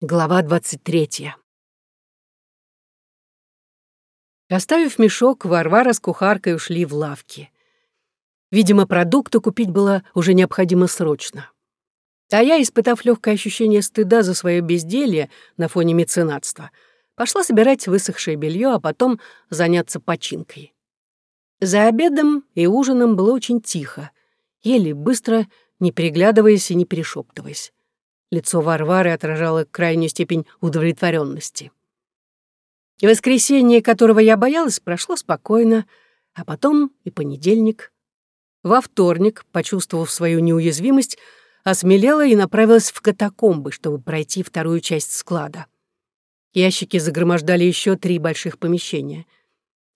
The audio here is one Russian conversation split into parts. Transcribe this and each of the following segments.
Глава двадцать третья. Оставив мешок, Варвара с кухаркой ушли в лавки. Видимо, продукты купить было уже необходимо срочно. А я, испытав легкое ощущение стыда за свое безделье на фоне меценатства, пошла собирать высохшее белье, а потом заняться починкой. За обедом и ужином было очень тихо, ели быстро, не переглядываясь и не перешептываясь. Лицо Варвары отражало крайнюю степень удовлетворенности. Воскресенье, которого я боялась, прошло спокойно, а потом и понедельник. Во вторник, почувствовав свою неуязвимость, осмелела и направилась в катакомбы, чтобы пройти вторую часть склада. Ящики загромождали еще три больших помещения.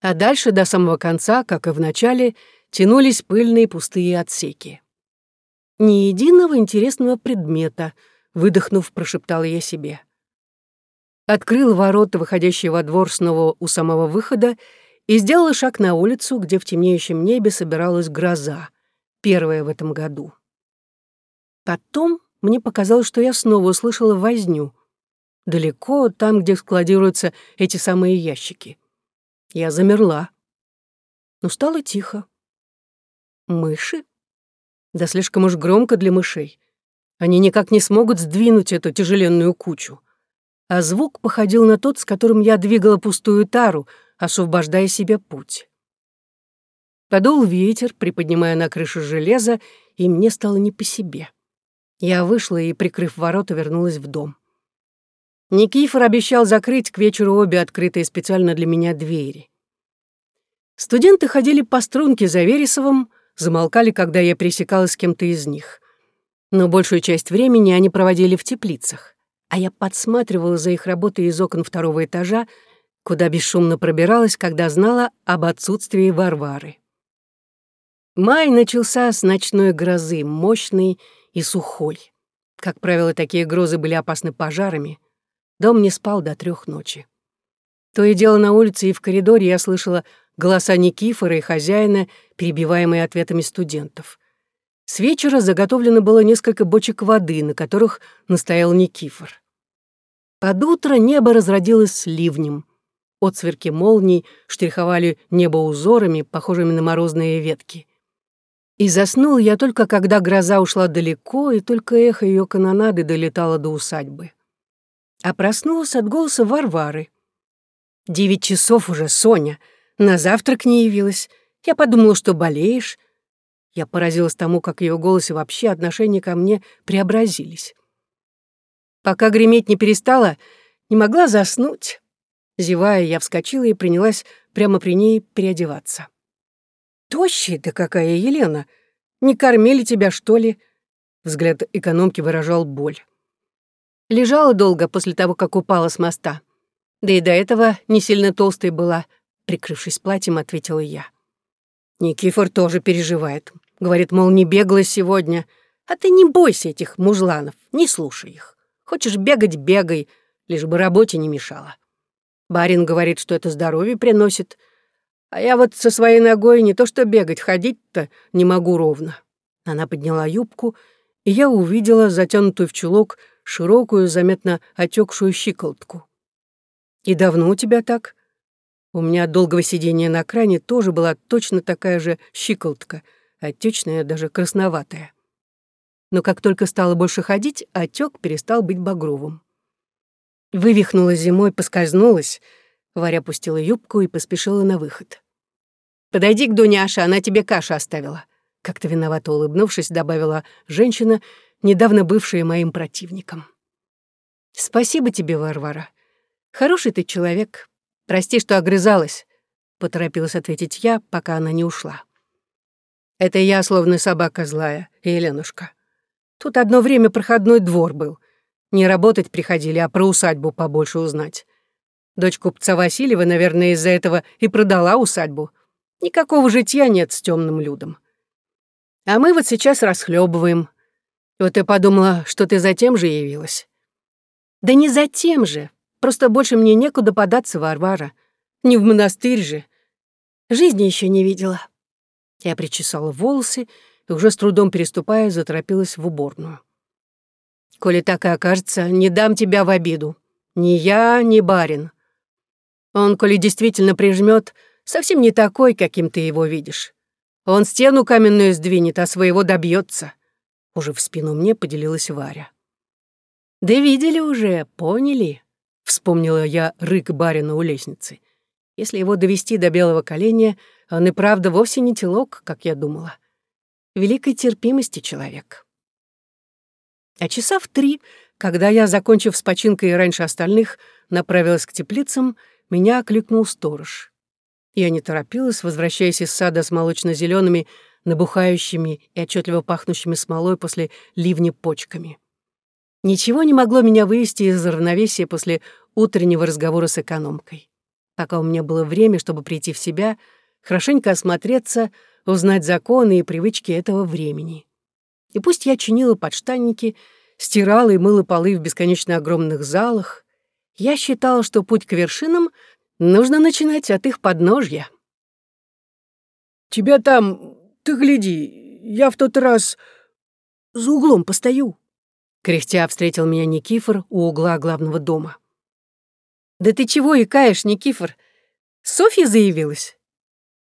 А дальше, до самого конца, как и в начале, тянулись пыльные пустые отсеки. Ни единого интересного предмета, выдохнув, прошептала я себе. Открыл ворота, выходящие во двор снова у самого выхода, и сделала шаг на улицу, где в темнеющем небе собиралась гроза, первая в этом году. Потом мне показалось, что я снова услышала возню. Далеко, там, где складируются эти самые ящики. Я замерла. Но стало тихо. Мыши? Да слишком уж громко для мышей. Они никак не смогут сдвинуть эту тяжеленную кучу. А звук походил на тот, с которым я двигала пустую тару, освобождая себе путь. Подул ветер, приподнимая на крышу железа, и мне стало не по себе. Я вышла и, прикрыв ворота, вернулась в дом. Никифор обещал закрыть к вечеру обе открытые специально для меня двери. Студенты ходили по струнке за Вересовым, замолкали, когда я пересекалась с кем-то из них. Но большую часть времени они проводили в теплицах, а я подсматривала за их работой из окон второго этажа, куда бесшумно пробиралась, когда знала об отсутствии Варвары. Май начался с ночной грозы, мощной и сухой. Как правило, такие грозы были опасны пожарами. Дом не спал до трех ночи. То и дело на улице и в коридоре я слышала голоса Никифора и хозяина, перебиваемые ответами студентов. С вечера заготовлено было несколько бочек воды, на которых настоял Никифор. Под утро небо разродилось ливнем. Отсверки молний штриховали небо узорами, похожими на морозные ветки. И заснул я только, когда гроза ушла далеко, и только эхо ее канонады долетало до усадьбы. А проснулась от голоса Варвары. «Девять часов уже, Соня. На завтрак не явилась. Я подумала, что болеешь». Я поразилась тому, как ее голосе вообще отношения ко мне преобразились. Пока греметь не перестала, не могла заснуть. Зевая, я вскочила и принялась прямо при ней переодеваться. «Тощая ты какая, Елена! Не кормили тебя, что ли?» Взгляд экономки выражал боль. Лежала долго после того, как упала с моста. Да и до этого не сильно толстой была, прикрывшись платьем, ответила я. Никифор тоже переживает. Говорит, мол, не бегала сегодня. А ты не бойся этих мужланов, не слушай их. Хочешь бегать — бегай, лишь бы работе не мешало. Барин говорит, что это здоровье приносит — а я вот со своей ногой не то что бегать, ходить-то не могу ровно. Она подняла юбку, и я увидела затянутую в чулок широкую, заметно отекшую щиколотку. «И давно у тебя так?» У меня от долгого сидения на кране тоже была точно такая же щиколотка, отечная, даже красноватая. Но как только стала больше ходить, отек перестал быть багровым. Вывихнула зимой, поскользнулась. Варя пустила юбку и поспешила на выход. «Подойди к Дуняше, она тебе кашу оставила», — как-то виновато улыбнувшись, добавила женщина, недавно бывшая моим противником. «Спасибо тебе, Варвара. Хороший ты человек. Прости, что огрызалась», — поторопилась ответить я, пока она не ушла. «Это я, словно собака злая, Еленушка. Тут одно время проходной двор был. Не работать приходили, а про усадьбу побольше узнать. Дочь купца Васильева, наверное, из-за этого и продала усадьбу. Никакого житья нет с темным людом. А мы вот сейчас расхлебываем. Вот я подумала, что ты за тем же явилась. Да не за тем же. Просто больше мне некуда податься, Варвара. Не в монастырь же. Жизни еще не видела. Я причесала волосы и уже с трудом переступая, заторопилась в уборную. Коли так и окажется, не дам тебя в обиду. Ни я, ни барин. Он, коли действительно прижмет, совсем не такой, каким ты его видишь. Он стену каменную сдвинет, а своего добьется. Уже в спину мне поделилась Варя. «Да видели уже, поняли?» — вспомнила я рык барина у лестницы. Если его довести до белого коленя, он и правда вовсе не телок, как я думала. Великой терпимости человек. А часа в три, когда я, закончив с починкой раньше остальных, направилась к теплицам, меня окликнул сторож. Я не торопилась, возвращаясь из сада с молочно зелеными набухающими и отчетливо пахнущими смолой после ливня почками. Ничего не могло меня вывести из равновесия после утреннего разговора с экономкой. Пока у меня было время, чтобы прийти в себя, хорошенько осмотреться, узнать законы и привычки этого времени. И пусть я чинила подштанники, стирала и мыла полы в бесконечно огромных залах, я считала, что путь к вершинам нужно начинать от их подножья. «Тебя там, ты гляди, я в тот раз за углом постою», Кряхтя встретил меня Никифор у угла главного дома. «Да ты чего икаешь, Никифор? Софья заявилась?»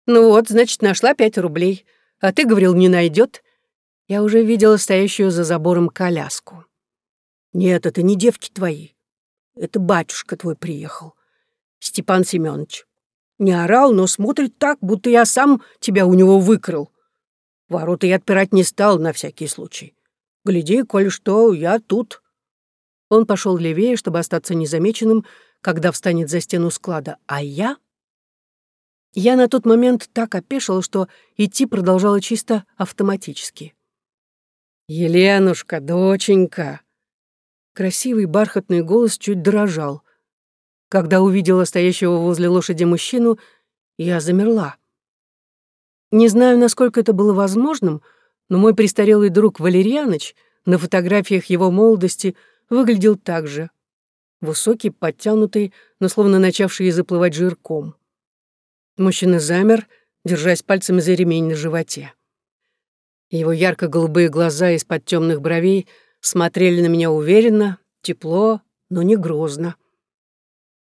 «Ну вот, значит, нашла пять рублей. А ты говорил, не найдет. Я уже видела стоящую за забором коляску. «Нет, это не девки твои. Это батюшка твой приехал, Степан Семенович. Не орал, но смотрит так, будто я сам тебя у него выкрал. Ворота я отпирать не стал на всякий случай. Гляди, коль что, я тут». Он пошел левее, чтобы остаться незамеченным, когда встанет за стену склада. А я? Я на тот момент так опешила, что идти продолжала чисто автоматически. «Еленушка, доченька!» Красивый бархатный голос чуть дрожал. Когда увидела стоящего возле лошади мужчину, я замерла. Не знаю, насколько это было возможным, но мой престарелый друг Валерьяныч на фотографиях его молодости выглядел так же. Высокий, подтянутый, но словно начавший заплывать жирком. Мужчина замер, держась пальцами за ремень на животе. Его ярко-голубые глаза из-под темных бровей смотрели на меня уверенно, тепло, но не грозно.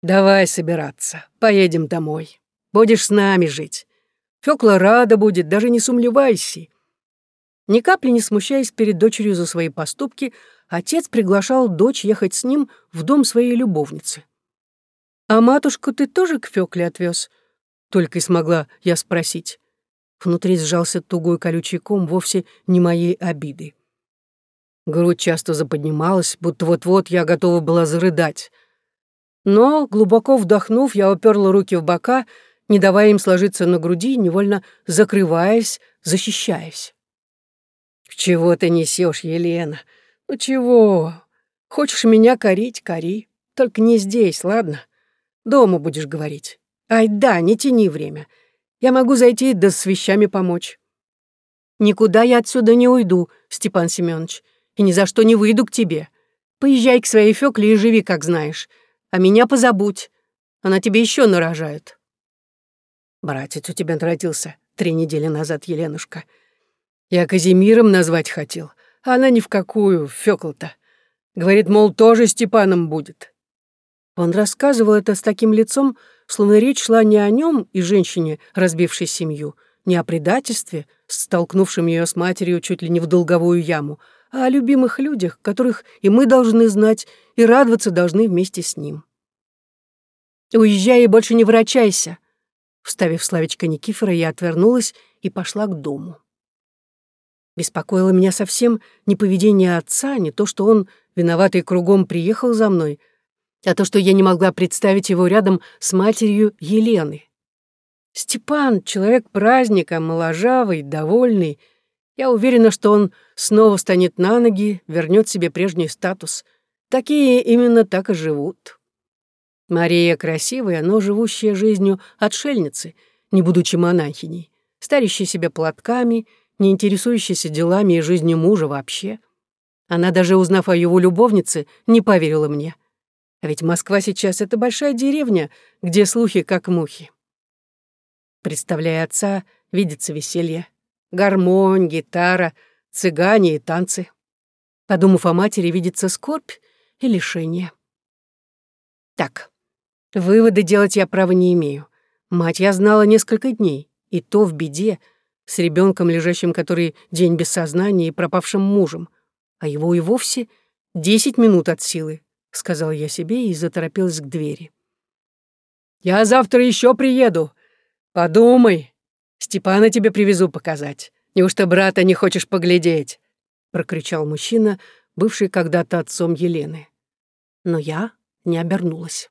«Давай собираться, поедем домой. Будешь с нами жить. Фёкла рада будет, даже не сумлевайся. Ни капли не смущаясь перед дочерью за свои поступки, отец приглашал дочь ехать с ним в дом своей любовницы. «А матушку ты тоже к Фёкле отвез? Только и смогла я спросить. Внутри сжался тугой колючий ком вовсе не моей обиды. Грудь часто заподнималась, будто вот-вот я готова была зарыдать. Но, глубоко вдохнув, я уперла руки в бока, не давая им сложиться на груди, невольно закрываясь, защищаясь. «Чего ты несешь, Елена? Ну чего? Хочешь меня корить, кори. Только не здесь, ладно? Дома будешь говорить. Ай да, не тяни время. Я могу зайти да с вещами помочь». «Никуда я отсюда не уйду, Степан Семенович, и ни за что не выйду к тебе. Поезжай к своей Фёкле и живи, как знаешь. А меня позабудь. Она тебе еще нарожает». «Братец у тебя родился три недели назад, Еленушка. Я Казимиром назвать хотел, а она ни в какую, Фёкл-то. Говорит, мол, тоже Степаном будет. Он рассказывал это с таким лицом, словно речь шла не о нем и женщине, разбившей семью, не о предательстве, столкнувшем ее с матерью чуть ли не в долговую яму, а о любимых людях, которых и мы должны знать, и радоваться должны вместе с ним. «Уезжай и больше не врачайся!» Вставив словечко Никифора, я отвернулась и пошла к дому. Беспокоило меня совсем не поведение отца, не то, что он, виноватый кругом, приехал за мной, а то, что я не могла представить его рядом с матерью Елены. Степан — человек праздника, моложавый, довольный. Я уверена, что он снова встанет на ноги, вернет себе прежний статус. Такие именно так и живут. Мария красивая, но живущая жизнью отшельницы, не будучи монахиней, старящая себя платками — не интересующаяся делами и жизнью мужа вообще. Она, даже узнав о его любовнице, не поверила мне. А ведь Москва сейчас — это большая деревня, где слухи как мухи. Представляя отца, видится веселье. Гармонь, гитара, цыгане и танцы. Подумав о матери, видится скорбь и лишение. Так, выводы делать я права не имею. Мать я знала несколько дней, и то в беде, с ребенком, лежащим который день без сознания и пропавшим мужем, а его и вовсе десять минут от силы, сказал я себе и заторопилась к двери. «Я завтра еще приеду. Подумай. Степана тебе привезу показать. Неужто брата не хочешь поглядеть?» прокричал мужчина, бывший когда-то отцом Елены. Но я не обернулась.